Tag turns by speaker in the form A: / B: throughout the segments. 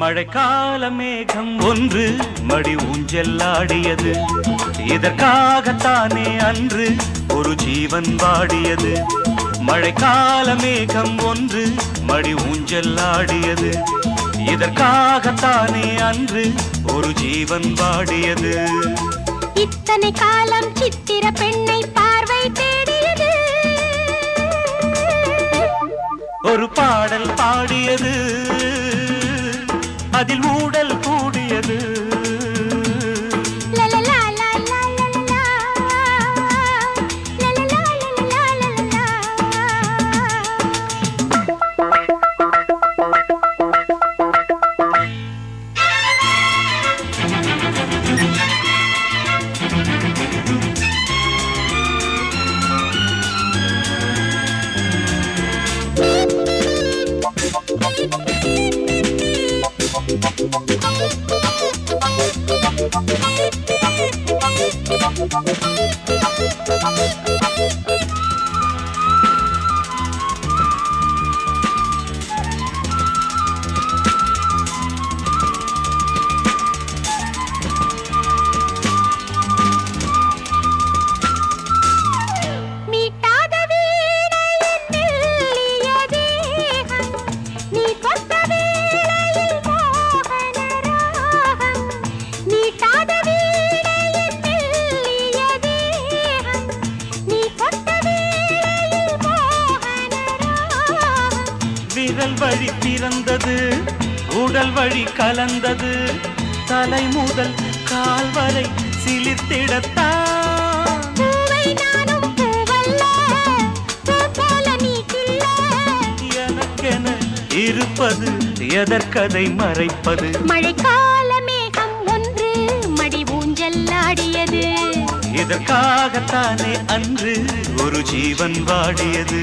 A: மழைக்கால மேகம் ஒன்று மடி ஊஞ்செல்லாடியது இதற்காகத்தானே அன்று ஒரு ஜீவன் வாடியது. மழைக்கால மேகம் ஒன்று மடி ஊஞ்செல்லாடியது இதற்காகத்தானே அன்று ஒரு ஜீவன் வாடியது.
B: இத்தனை காலம் சித்திர பெண்ணை பார்வை தேடியது.
A: ஒரு பாடல் பாடியது. அதில் ஊடல்
B: Thank you.
A: விரல் வழி பிறந்தது உடல் வழி கலந்தது. தலை முதல் கால் வரை
B: கிள்ள.
A: எனக்கென இருப்பது எதற்கதை மறைப்பது.
B: மழைக்கால மேகம் ஒன்று மடி ஊஞ்சல்லாடியது
A: இதற்காகத்தானே அன்று ஒரு ஜீவன் வாடியது.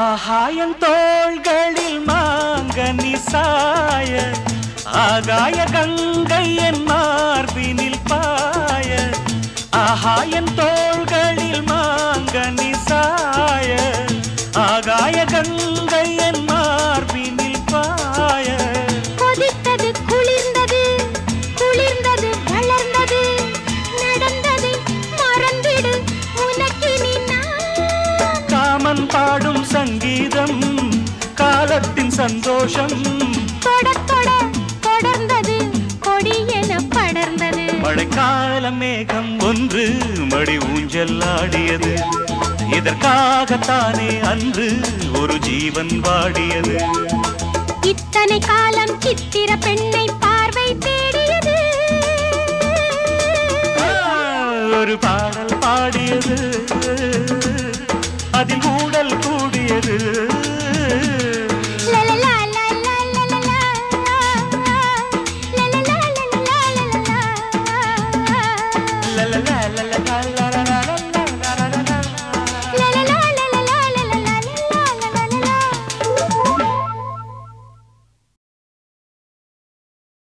A: ஆகாயன் தோள்களில் மாங்கனி சாய ஆகாய கங்கை என் சந்தோஷம்.
B: தொட தொட தொடர்ந்தது கொடியென படர்ந்தது.
A: மழைக்கால மேகம் ஒன்று மடி ஊஞ்சல்லாடியது இதற்காகத்தானே அன்று ஒரு ஜீவன் வாடியது.
B: இத்தனை காலம் சித்திர பெண்ணை பார்வை தேடியது.
A: ஒரு பாடல் பாடியது.